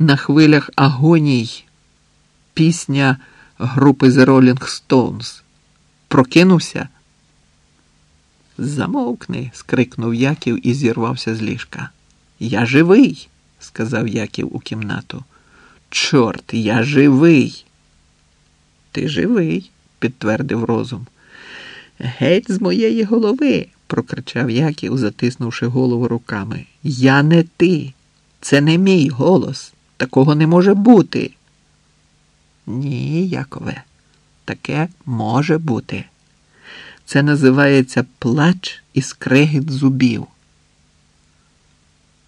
на хвилях агоній. Пісня групи The Rolling Stones. Прокинувся. Замовкни, скрикнув Яків і зірвався з ліжка. Я живий, сказав Яків у кімнату. Чорт, я живий. Ти живий, підтвердив розум. Геть з моєї голови, прокричав Яків, затиснувши голову руками. Я не ти. Це не мій голос. Такого не може бути. Ні, Якове, таке може бути. Це називається плач і скрегіт зубів.